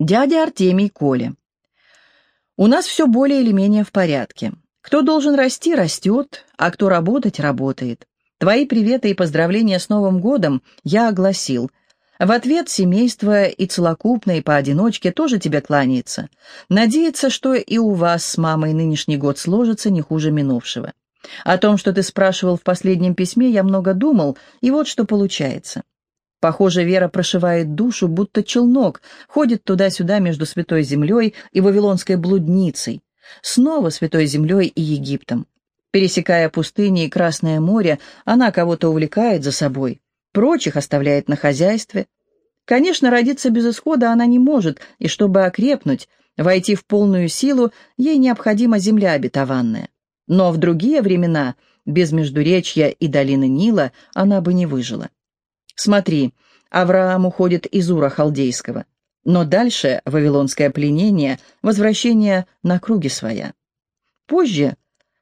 Дядя Артемий Коля. У нас все более или менее в порядке. Кто должен расти, растет, а кто работать, работает. Твои приветы и поздравления с Новым годом я огласил. В ответ семейство и целокупно, и поодиночке тоже тебе кланяется. Надеется, что и у вас с мамой нынешний год сложится не хуже минувшего. О том, что ты спрашивал в последнем письме, я много думал, и вот что получается. Похоже, Вера прошивает душу, будто челнок, ходит туда-сюда между Святой Землей и Вавилонской блудницей, снова Святой Землей и Египтом. Пересекая пустыни и Красное море, она кого-то увлекает за собой, прочих оставляет на хозяйстве. Конечно, родиться без исхода она не может, и чтобы окрепнуть, войти в полную силу, ей необходима земля обетованная. Но в другие времена, без Междуречья и долины Нила, она бы не выжила. Смотри, Авраам уходит из Ура Халдейского. Но дальше вавилонское пленение, возвращение на круги своя. Позже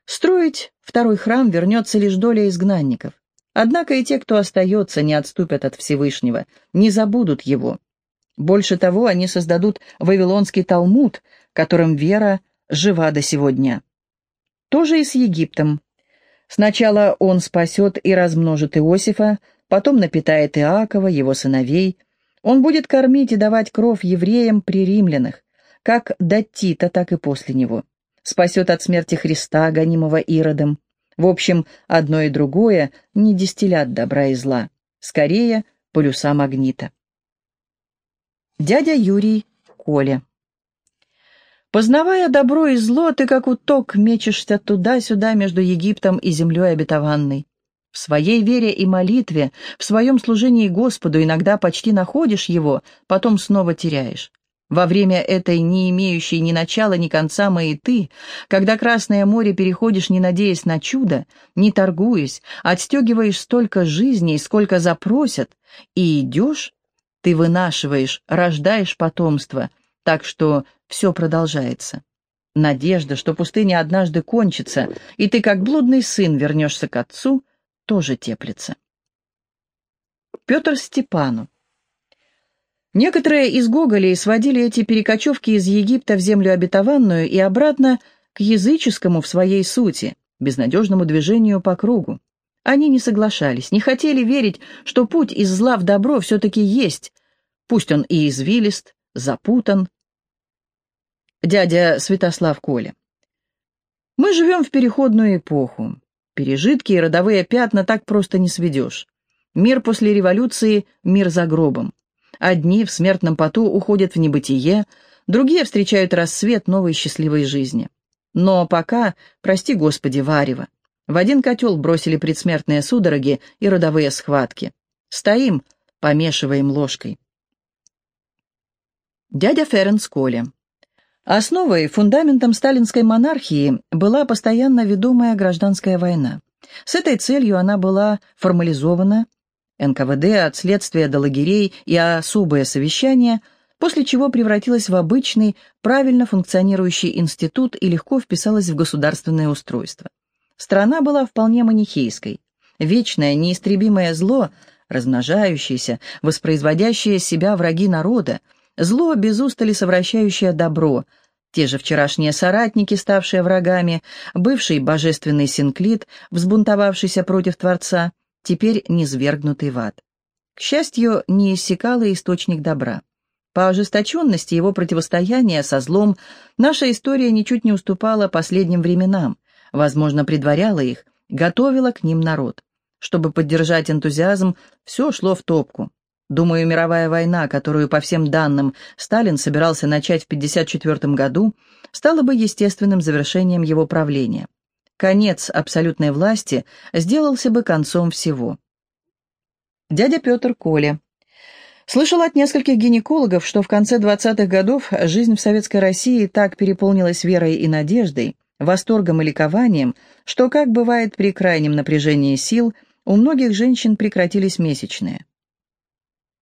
строить второй храм вернется лишь доля изгнанников. Однако и те, кто остается, не отступят от Всевышнего, не забудут его. Больше того, они создадут вавилонский Талмуд, которым вера жива до сего дня. Тоже и с Египтом. Сначала он спасет и размножит Иосифа, потом напитает Иакова, его сыновей. Он будет кормить и давать кров евреям при римлянах, как до Тита, так и после него. Спасет от смерти Христа, гонимого Иродом. В общем, одно и другое не дистиллят добра и зла. Скорее, полюса магнита. Дядя Юрий Коля Познавая добро и зло, ты как уток мечешься туда-сюда между Египтом и землей обетованной. Своей вере и молитве, в своем служении Господу иногда почти находишь его, потом снова теряешь. Во время этой не имеющей ни начала, ни конца ты, когда Красное море переходишь, не надеясь на чудо, не торгуясь, отстегиваешь столько жизней, сколько запросят, и идешь, ты вынашиваешь, рождаешь потомство, так что все продолжается. Надежда, что пустыня однажды кончится, и ты, как блудный сын, вернешься к отцу, тоже теплится. Петр Степану. Некоторые из Гоголей сводили эти перекочевки из Египта в землю обетованную и обратно к языческому в своей сути, безнадежному движению по кругу. Они не соглашались, не хотели верить, что путь из зла в добро все-таки есть, пусть он и извилист, запутан. Дядя Святослав Коля. Мы живем в переходную эпоху. Пережитки и родовые пятна так просто не сведешь. Мир после революции — мир за гробом. Одни в смертном поту уходят в небытие, другие встречают рассвет новой счастливой жизни. Но пока, прости Господи, варево. В один котел бросили предсмертные судороги и родовые схватки. Стоим, помешиваем ложкой. Дядя Ференс Коля. Основой, фундаментом сталинской монархии была постоянно ведомая гражданская война. С этой целью она была формализована, НКВД от следствия до лагерей и особое совещание, после чего превратилась в обычный, правильно функционирующий институт и легко вписалась в государственное устройство. Страна была вполне манихейской. Вечное, неистребимое зло, размножающееся, воспроизводящее себя враги народа, зло, без устали совращающее добро, те же вчерашние соратники, ставшие врагами, бывший божественный Синклит, взбунтовавшийся против Творца, теперь низвергнутый в ад. К счастью, не иссякал и источник добра. По ожесточенности его противостояния со злом наша история ничуть не уступала последним временам, возможно, предваряла их, готовила к ним народ. Чтобы поддержать энтузиазм, все шло в топку. Думаю, мировая война, которую, по всем данным, Сталин собирался начать в 1954 году, стала бы естественным завершением его правления. Конец абсолютной власти сделался бы концом всего. Дядя Петр Коля. Слышал от нескольких гинекологов, что в конце 20-х годов жизнь в Советской России так переполнилась верой и надеждой, восторгом и ликованием, что, как бывает при крайнем напряжении сил, у многих женщин прекратились месячные.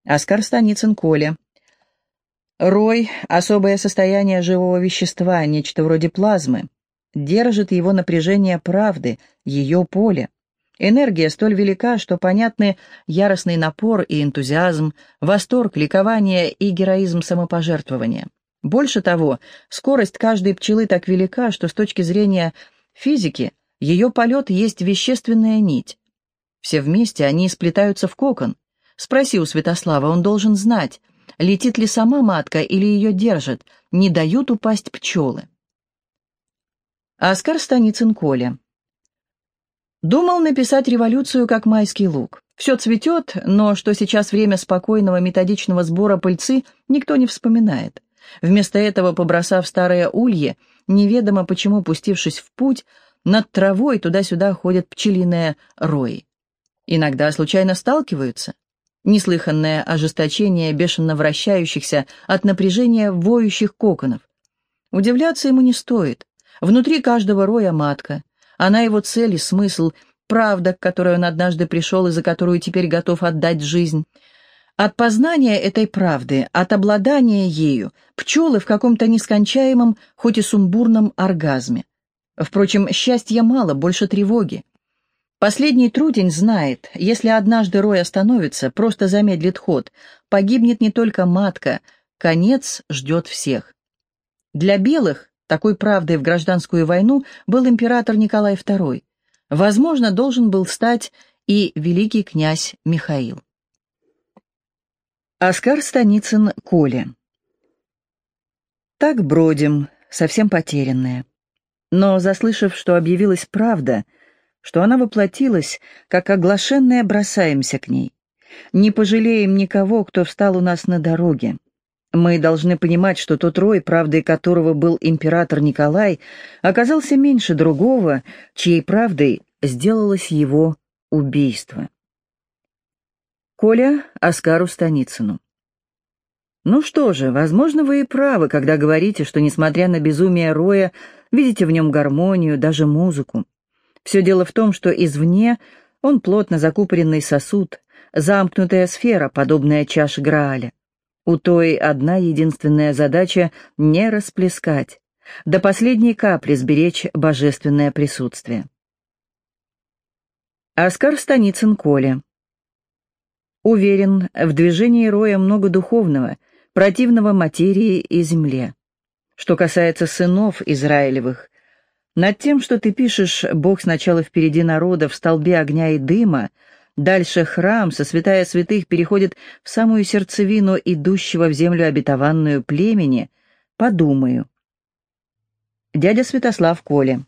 Оскар Станицын Коля. Рой — особое состояние живого вещества, нечто вроде плазмы. Держит его напряжение правды, ее поле. Энергия столь велика, что понятны яростный напор и энтузиазм, восторг, ликование и героизм самопожертвования. Больше того, скорость каждой пчелы так велика, что с точки зрения физики ее полет есть вещественная нить. Все вместе они сплетаются в кокон. Спроси у Святослава, он должен знать, летит ли сама матка или ее держат, не дают упасть пчелы. Оскар Станицын Коля Думал написать революцию, как майский лук. Все цветет, но что сейчас время спокойного методичного сбора пыльцы, никто не вспоминает. Вместо этого, побросав старое улье, неведомо почему пустившись в путь, над травой туда-сюда ходят пчелиные рои. Иногда случайно сталкиваются. Неслыханное ожесточение бешено вращающихся от напряжения воющих коконов. Удивляться ему не стоит. Внутри каждого роя матка, она его цель и смысл, правда, к которой он однажды пришел и за которую теперь готов отдать жизнь. От познания этой правды, от обладания ею, пчелы в каком-то нескончаемом, хоть и сумбурном оргазме. Впрочем, счастья мало, больше тревоги. Последний трудень знает, если однажды рой остановится, просто замедлит ход, погибнет не только матка, конец ждет всех. Для белых такой правдой в гражданскую войну был император Николай II. Возможно, должен был стать и великий князь Михаил. Оскар Станицын Коля Так бродим, совсем потерянная. Но, заслышав, что объявилась правда, что она воплотилась, как оглашенная, бросаемся к ней. Не пожалеем никого, кто встал у нас на дороге. Мы должны понимать, что тот рой, правдой которого был император Николай, оказался меньше другого, чьей правдой сделалось его убийство. Коля Оскару Станицыну Ну что же, возможно, вы и правы, когда говорите, что, несмотря на безумие роя, видите в нем гармонию, даже музыку. Все дело в том, что извне он плотно закупоренный сосуд, замкнутая сфера, подобная чаше Грааля. У той одна единственная задача — не расплескать, до последней капли сберечь божественное присутствие. Оскар Станицын Коля Уверен, в движении роя много духовного, противного материи и земле. Что касается сынов Израилевых, над тем, что ты пишешь, Бог сначала впереди народа в столбе огня и дыма, Дальше храм со святая святых переходит в самую сердцевину идущего в землю обетованную племени. Подумаю. Дядя Святослав Коля.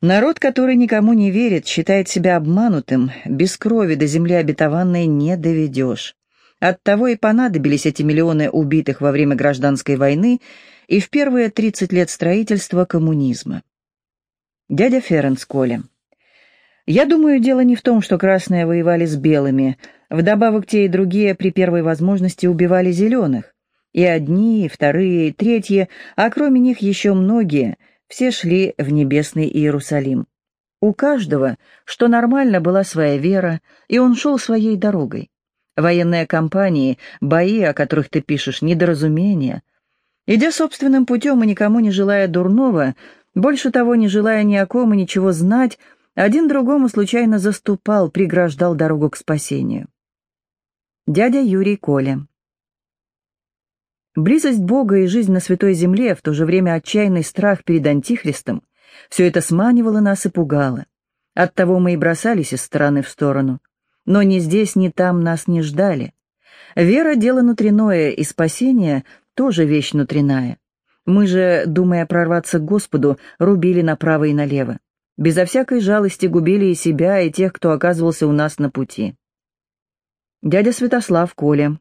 Народ, который никому не верит, считает себя обманутым, без крови до земли обетованной не доведешь. Оттого и понадобились эти миллионы убитых во время гражданской войны и в первые 30 лет строительства коммунизма. Дядя Ференс Коля. Я думаю, дело не в том, что красные воевали с белыми. Вдобавок те и другие при первой возможности убивали зеленых. И одни, и вторые, и третьи, а кроме них еще многие, все шли в небесный Иерусалим. У каждого, что нормально, была своя вера, и он шел своей дорогой. Военные кампании, бои, о которых ты пишешь, недоразумения. Идя собственным путем и никому не желая дурного, больше того, не желая ни о ком и ничего знать, один другому случайно заступал, преграждал дорогу к спасению. Дядя Юрий Коля. Близость Бога и жизнь на Святой Земле, в то же время отчаянный страх перед Антихристом, все это сманивало нас и пугало. Оттого мы и бросались из стороны в сторону. Но ни здесь, ни там нас не ждали. Вера — дело внутреннее, и спасение — тоже вещь внутренняя. Мы же, думая прорваться к Господу, рубили направо и налево безо всякой жалости губили и себя, и тех, кто оказывался у нас на пути. Дядя Святослав Коля.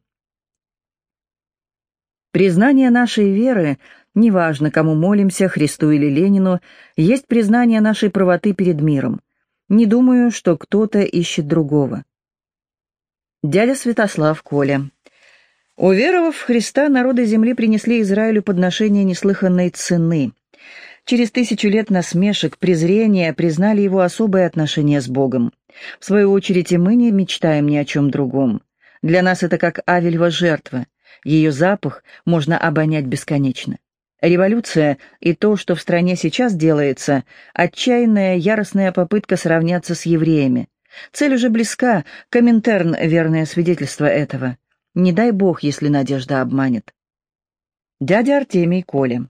Признание нашей веры, неважно, кому молимся, Христу или Ленину, есть признание нашей правоты перед миром. Не думаю, что кто-то ищет другого. Дядя Святослав Коля. Уверовав в Христа, народы земли принесли Израилю подношение неслыханной цены. Через тысячу лет насмешек, презрения признали его особое отношение с Богом. В свою очередь и мы не мечтаем ни о чем другом. Для нас это как авельва жертва. Ее запах можно обонять бесконечно. Революция и то, что в стране сейчас делается, отчаянная яростная попытка сравняться с евреями. Цель уже близка, Коминтерн — верное свидетельство этого. Не дай бог, если надежда обманет. Дядя Артемий Коля.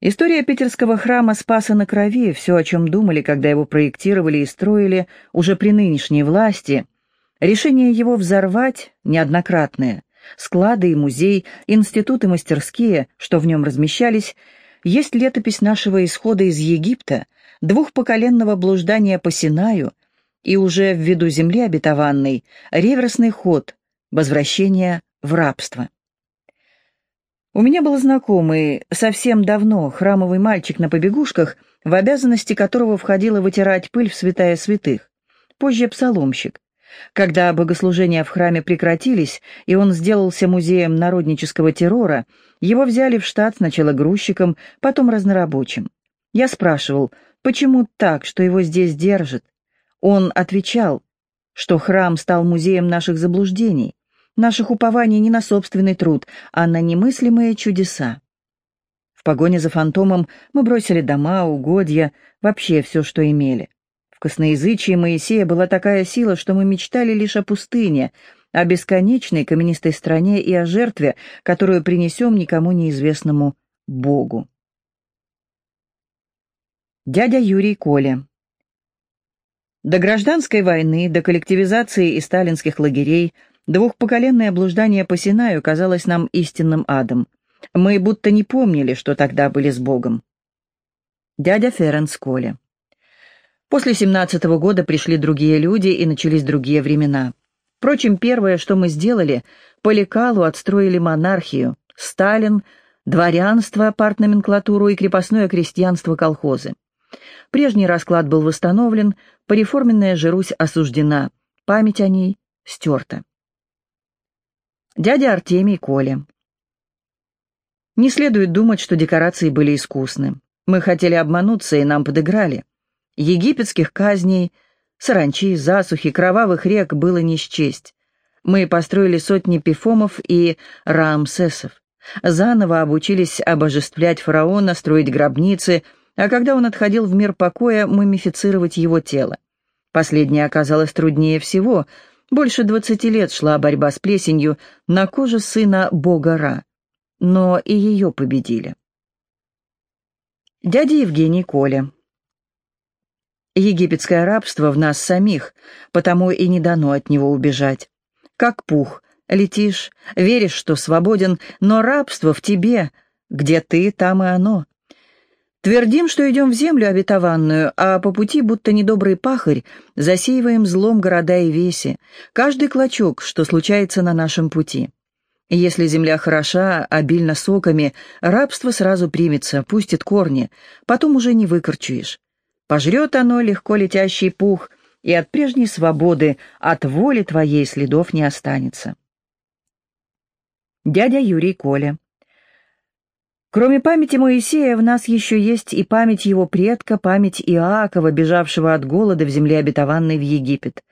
История питерского храма Спаса на Крови, все, о чем думали, когда его проектировали и строили, уже при нынешней власти, решение его взорвать неоднократное, склады и музей, институты мастерские, что в нем размещались, есть летопись нашего исхода из Египта, двухпоколенного блуждания по Синаю и уже в виду земли обетованной реверсный ход, возвращение в рабство. У меня был знакомый совсем давно храмовый мальчик на побегушках, в обязанности которого входило вытирать пыль в святая святых, позже псаломщик. Когда богослужения в храме прекратились, и он сделался музеем народнического террора, его взяли в штат сначала грузчиком, потом разнорабочим. Я спрашивал, почему так, что его здесь держат? Он отвечал, что храм стал музеем наших заблуждений, наших упований не на собственный труд, а на немыслимые чудеса. В погоне за фантомом мы бросили дома, угодья, вообще все, что имели. В косноязычии Моисея была такая сила, что мы мечтали лишь о пустыне, о бесконечной каменистой стране и о жертве, которую принесем никому неизвестному Богу. Дядя Юрий Коля До гражданской войны, до коллективизации и сталинских лагерей – Двухпоколенное блуждание по Синаю казалось нам истинным адом. Мы будто не помнили, что тогда были с Богом. Дядя Ференс Коля. После семнадцатого года пришли другие люди и начались другие времена. Впрочем, первое, что мы сделали, по лекалу отстроили монархию, Сталин, дворянство, партноменклатуру и крепостное крестьянство колхозы. Прежний расклад был восстановлен, пореформенная же Русь осуждена, память о ней стерта. Дядя Артемий Коля. Не следует думать, что декорации были искусны. Мы хотели обмануться, и нам подыграли. Египетских казней, саранчи, засухи, кровавых рек было не счесть. Мы построили сотни пифомов и рамсесов. Заново обучились обожествлять фараона, строить гробницы, а когда он отходил в мир покоя, мумифицировать его тело. Последнее оказалось труднее всего — больше двадцати лет шла борьба с плесенью на коже сына бога Ра, но и ее победили. Дядя Евгений Коля. Египетское рабство в нас самих, потому и не дано от него убежать. Как пух, летишь, веришь, что свободен, но рабство в тебе, где ты, там и оно. Твердим, что идем в землю обетованную, а по пути, будто недобрый пахарь, засеиваем злом города и веси, каждый клочок, что случается на нашем пути. Если земля хороша, обильна соками, рабство сразу примется, пустит корни, потом уже не выкорчуешь. Пожрет оно легко летящий пух, и от прежней свободы, от воли твоей следов не останется. Дядя Юрий Коля Кроме памяти Моисея, в нас еще есть и память его предка, память Иакова, бежавшего от голода в земле обетованной в Египет,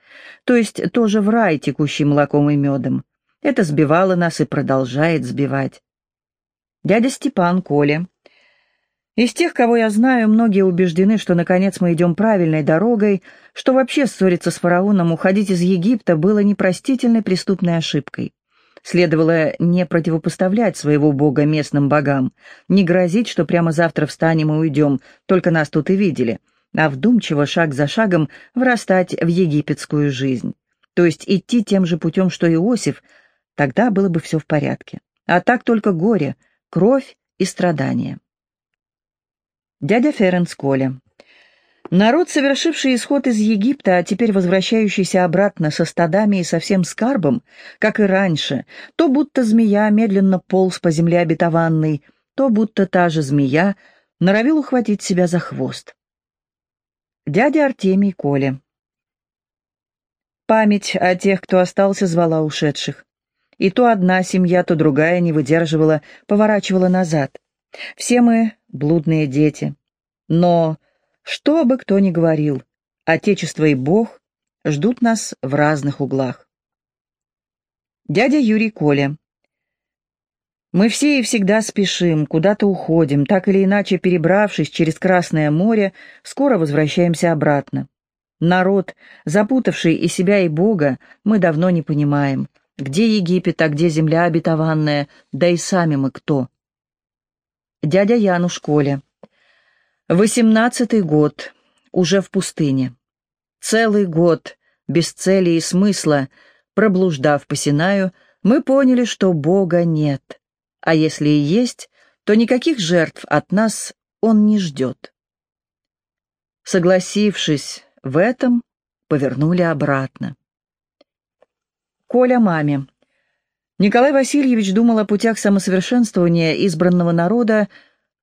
то есть тоже в рай, текущий молоком и медом. Это сбивало нас и продолжает сбивать. Дядя Степан, Коля. Из тех, кого я знаю, многие убеждены, что наконец мы идем правильной дорогой, что вообще ссориться с фараоном, уходить из Египта было непростительной преступной ошибкой. Следовало не противопоставлять своего бога местным богам, не грозить, что прямо завтра встанем и уйдем, только нас тут и видели, а вдумчиво, шаг за шагом, врастать в египетскую жизнь. То есть идти тем же путем, что Иосиф, тогда было бы все в порядке. А так только горе, кровь и страдания. Дядя Ференс Коля. Народ, совершивший исход из Египта, а теперь возвращающийся обратно со стадами и со всем скарбом, как и раньше, то будто змея медленно полз по земле обетованной, то будто та же змея норовил ухватить себя за хвост. Дядя Артемий Коля. Память о тех, кто остался, звала ушедших. И то одна семья, то другая не выдерживала, поворачивала назад. Все мы — блудные дети. Но что бы кто ни говорил, Отечество и Бог ждут нас в разных углах. Дядя Юрий Коля. Мы все и всегда спешим, куда-то уходим, так или иначе перебравшись через Красное море, скоро возвращаемся обратно. Народ, запутавший и себя, и Бога, мы давно не понимаем. Где Египет, а где земля обетованная, да и сами мы кто? Дядя Яну в школе. Восемнадцатый год, уже в пустыне. Целый год, без цели и смысла, проблуждав по Синаю, мы поняли, что Бога нет. А если и есть, то никаких жертв от нас он не ждет. Согласившись в этом, повернули обратно. Коля маме. Николай Васильевич думал о путях самосовершенствования избранного народа,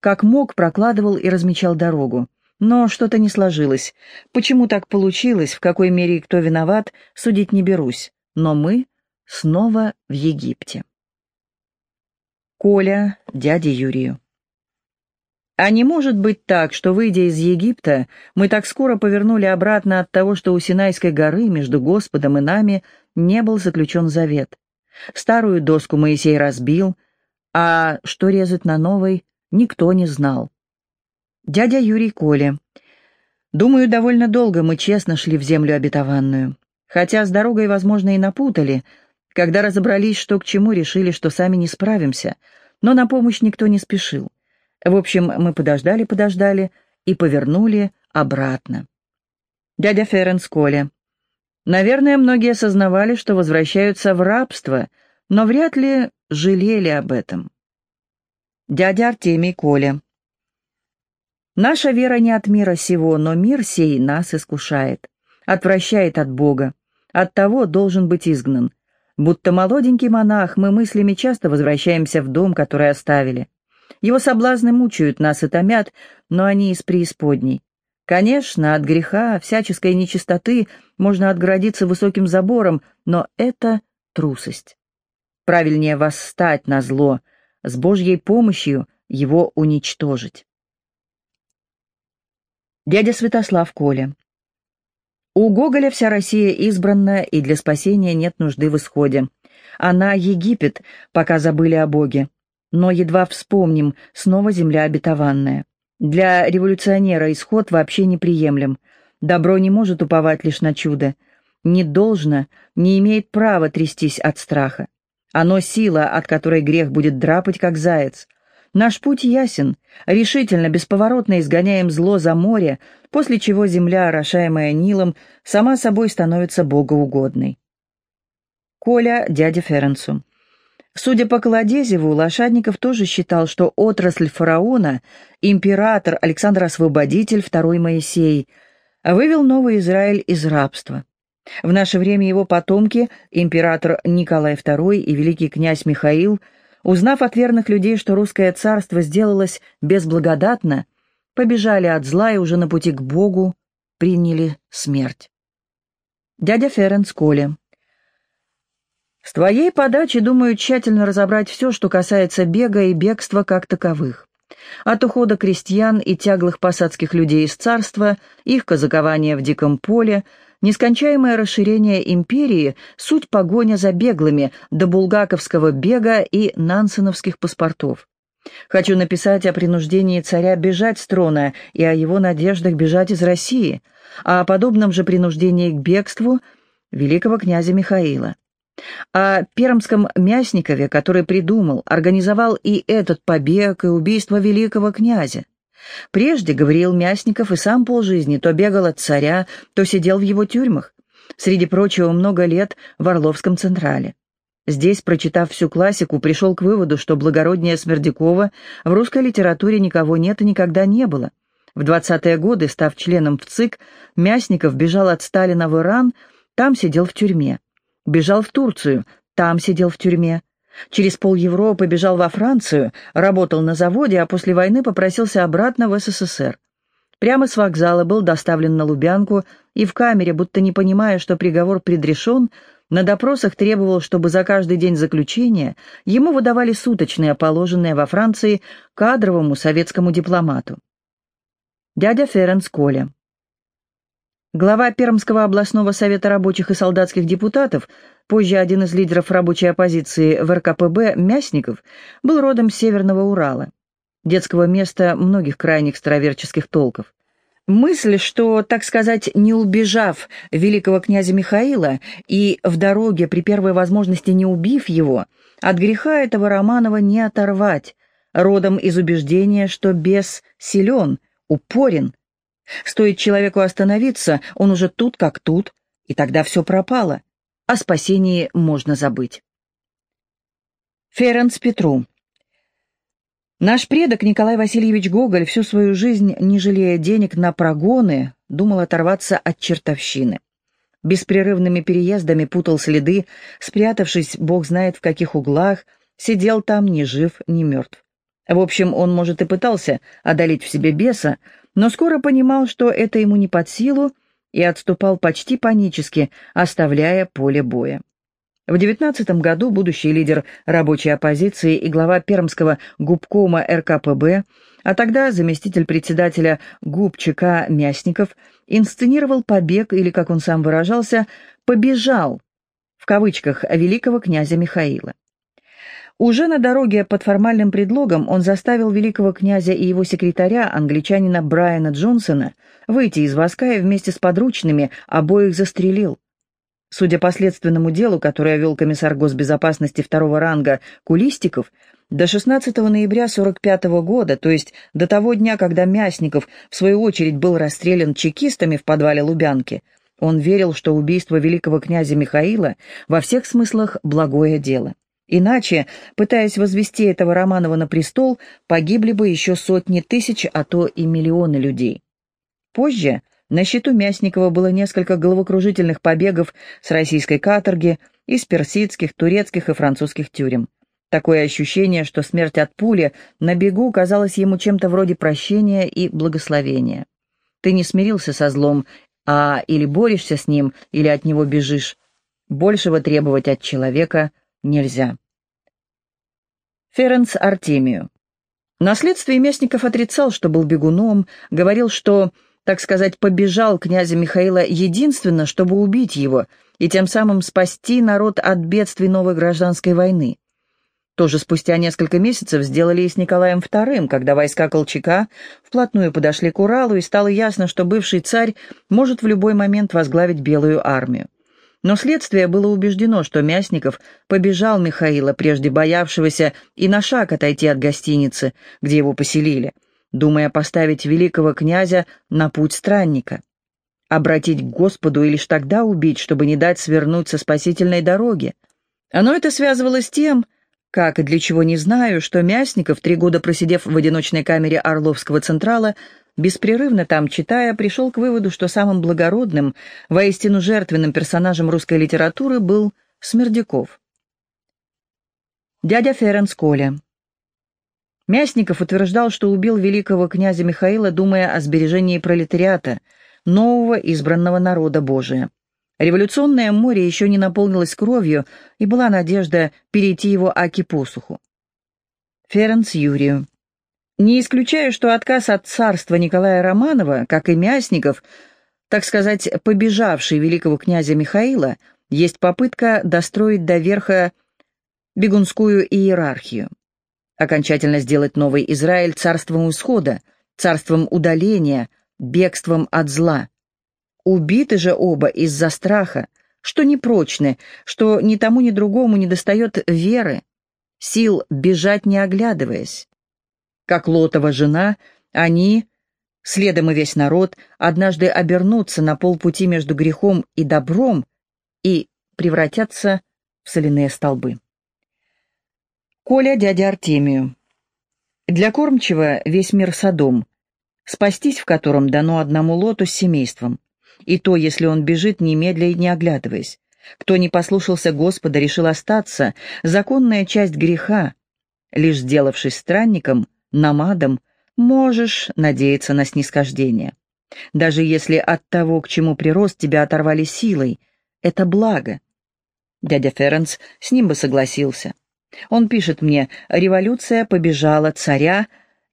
как мог, прокладывал и размечал дорогу. Но что-то не сложилось. Почему так получилось, в какой мере и кто виноват, судить не берусь. Но мы снова в Египте. Коля дяде Юрию. А не может быть так, что, выйдя из Египта, мы так скоро повернули обратно от того, что у Синайской горы между Господом и нами не был заключен завет. Старую доску Моисей разбил, а что резать на новой, никто не знал. Дядя Юрий Коля. Думаю, довольно долго мы честно шли в землю обетованную. Хотя с дорогой, возможно, и напутали — когда разобрались, что к чему, решили, что сами не справимся, но на помощь никто не спешил. В общем, мы подождали-подождали и повернули обратно. Дядя Ференс Коля. Наверное, многие осознавали, что возвращаются в рабство, но вряд ли жалели об этом. Дядя Артемий Коля. Наша вера не от мира сего, но мир сей нас искушает, отвращает от Бога. От того должен быть изгнан. Будто молоденький монах, мы мыслями часто возвращаемся в дом, который оставили. Его соблазны мучают нас и томят, но они из преисподней. Конечно, от греха, всяческой нечистоты можно отгородиться высоким забором, но это трусость. Правильнее восстать на зло, с Божьей помощью его уничтожить. Дядя Святослав Коля у Гоголя вся Россия избранна, и для спасения нет нужды в исходе. Она Египет, пока забыли о Боге. Но едва вспомним, снова земля обетованная. Для революционера исход вообще неприемлем. Добро не может уповать лишь на чудо. Не должно, не имеет права трястись от страха. Оно сила, от которой грех будет драпать, как заяц. Наш путь ясен. Решительно, бесповоротно изгоняем зло за море, после чего земля, орошаемая Нилом, сама собой становится богоугодной. Коля дяде Ференцу. Судя по Колодезеву, Лошадников тоже считал, что отрасль фараона, император Александр Освободитель, второй Моисей, вывел новый Израиль из рабства. В наше время его потомки, император Николай II и великий князь Михаил – Узнав от верных людей, что русское царство сделалось безблагодатно, побежали от зла и уже на пути к Богу приняли смерть. Дядя Ференс Коля. С твоей подачи, думаю, тщательно разобрать все, что касается бега и бегства как таковых. От ухода крестьян и тяглых посадских людей из царства, их казакования в диком поле — Нескончаемое расширение империи — суть погоня за беглыми до булгаковского бега и нансеновских паспортов. Хочу написать о принуждении царя бежать с трона и о его надеждах бежать из России, а о подобном же принуждении к бегству великого князя Михаила. О пермском Мясникове, который придумал, организовал и этот побег, и убийство великого князя. Прежде, говорил Мясников, и сам полжизни то бегал от царя, то сидел в его тюрьмах. Среди прочего, много лет в Орловском Централе. Здесь, прочитав всю классику, пришел к выводу, что благороднее Смердякова в русской литературе никого нет и никогда не было. В 20-е годы, став членом в ЦИК, Мясников бежал от Сталина в Иран, там сидел в тюрьме. Бежал в Турцию, там сидел в тюрьме. Через пол Европы бежал во Францию, работал на заводе, а после войны попросился обратно в СССР. Прямо с вокзала был доставлен на Лубянку и в камере, будто не понимая, что приговор предрешен, на допросах требовал, чтобы за каждый день заключения ему выдавали суточные, положенные во Франции кадровому советскому дипломату. Дядя Ференс Коля. Глава Пермского областного совета рабочих и солдатских депутатов, позже один из лидеров рабочей оппозиции в РКПБ Мясников, был родом с Северного Урала, детского места многих крайних староверческих толков. Мысль, что, так сказать, не убежав великого князя Михаила и в дороге при первой возможности не убив его, от греха этого Романова не оторвать, родом из убеждения, что бес силен, упорен, Стоит человеку остановиться, он уже тут как тут, и тогда все пропало. О спасении можно забыть. Ференц Петру Наш предок Николай Васильевич Гоголь всю свою жизнь, не жалея денег на прогоны, думал оторваться от чертовщины. Беспрерывными переездами путал следы, спрятавшись, бог знает в каких углах, сидел там ни жив, ни мертв. В общем, он, может, и пытался одолеть в себе беса, но скоро понимал, что это ему не под силу, и отступал почти панически, оставляя поле боя. В 19 году будущий лидер рабочей оппозиции и глава Пермского губкома РКПБ, а тогда заместитель председателя ЧК Мясников, инсценировал побег, или, как он сам выражался, «побежал», в кавычках, великого князя Михаила. Уже на дороге под формальным предлогом он заставил великого князя и его секретаря, англичанина Брайана Джонсона, выйти из воска и вместе с подручными обоих застрелил. Судя по следственному делу, которое вел комиссар госбезопасности второго ранга Кулистиков, до 16 ноября 45 года, то есть до того дня, когда Мясников, в свою очередь, был расстрелян чекистами в подвале Лубянки, он верил, что убийство великого князя Михаила во всех смыслах благое дело. Иначе, пытаясь возвести этого Романова на престол, погибли бы еще сотни тысяч, а то и миллионы людей. Позже на счету Мясникова было несколько головокружительных побегов с российской каторги, из персидских, турецких и французских тюрем. Такое ощущение, что смерть от пули на бегу казалась ему чем-то вроде прощения и благословения. Ты не смирился со злом, а или борешься с ним, или от него бежишь. Большего требовать от человека – нельзя. Ференц Артемию. На следствии Местников отрицал, что был бегуном, говорил, что, так сказать, побежал князя Михаила единственно, чтобы убить его и тем самым спасти народ от бедствий новой гражданской войны. Тоже спустя несколько месяцев сделали и с Николаем II, когда войска Колчака вплотную подошли к Уралу, и стало ясно, что бывший царь может в любой момент возглавить Белую армию. Но следствие было убеждено, что Мясников побежал Михаила, прежде боявшегося, и на шаг отойти от гостиницы, где его поселили, думая поставить великого князя на путь странника. Обратить к Господу и лишь тогда убить, чтобы не дать свернуть со спасительной дороги. Оно это связывалось с тем, как и для чего не знаю, что Мясников, три года просидев в одиночной камере Орловского Централа, беспрерывно там читая, пришел к выводу, что самым благородным, воистину жертвенным персонажем русской литературы был Смердяков. Дядя Ференс Коля. Мясников утверждал, что убил великого князя Михаила, думая о сбережении пролетариата, нового избранного народа Божия. Революционное море еще не наполнилось кровью, и была надежда перейти его аки посуху. Ференц Юрию. Не исключаю, что отказ от царства Николая Романова, как и Мясников, так сказать, побежавший великого князя Михаила, есть попытка достроить до верха бегунскую иерархию. Окончательно сделать новый Израиль царством исхода, царством удаления, бегством от зла. Убиты же оба из-за страха, что непрочны, что ни тому, ни другому не достает веры, сил бежать не оглядываясь. Как Лотова жена, они, следом и весь народ, однажды обернутся на полпути между грехом и добром и превратятся в соляные столбы. Коля дядя Артемию. Для кормчего весь мир садом, спастись в котором дано одному лоту с семейством. И то, если он бежит, немедля и не оглядываясь. Кто не послушался Господа, решил остаться, законная часть греха. Лишь сделавшись странником, намадом, можешь надеяться на снисхождение. Даже если от того, к чему прирост, тебя оторвали силой, это благо. Дядя Ференс с ним бы согласился. Он пишет мне, революция побежала царя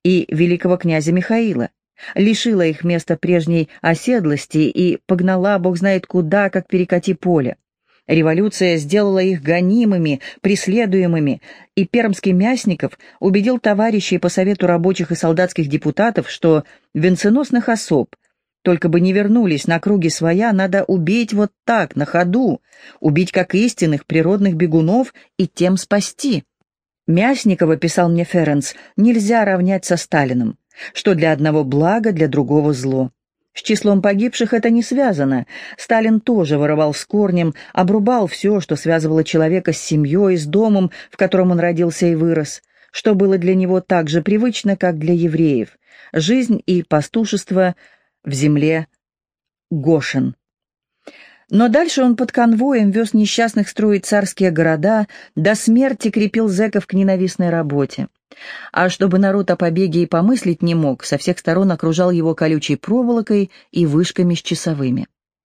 и великого князя Михаила. лишила их места прежней оседлости и погнала бог знает куда, как перекати поле. Революция сделала их гонимыми, преследуемыми, и пермский Мясников убедил товарищей по совету рабочих и солдатских депутатов, что венценосных особ, только бы не вернулись на круги своя, надо убить вот так, на ходу, убить как истинных природных бегунов и тем спасти. Мясникова, писал мне Ференц, нельзя равнять со Сталиным, что для одного благо, для другого зло. С числом погибших это не связано. Сталин тоже воровал с корнем, обрубал все, что связывало человека с семьей, с домом, в котором он родился и вырос, что было для него так же привычно, как для евреев. Жизнь и пастушество в земле Гошин. Но дальше он под конвоем вез несчастных строить царские города, до смерти крепил зэков к ненавистной работе. А чтобы народ о побеге и помыслить не мог, со всех сторон окружал его колючей проволокой и вышками с часовыми.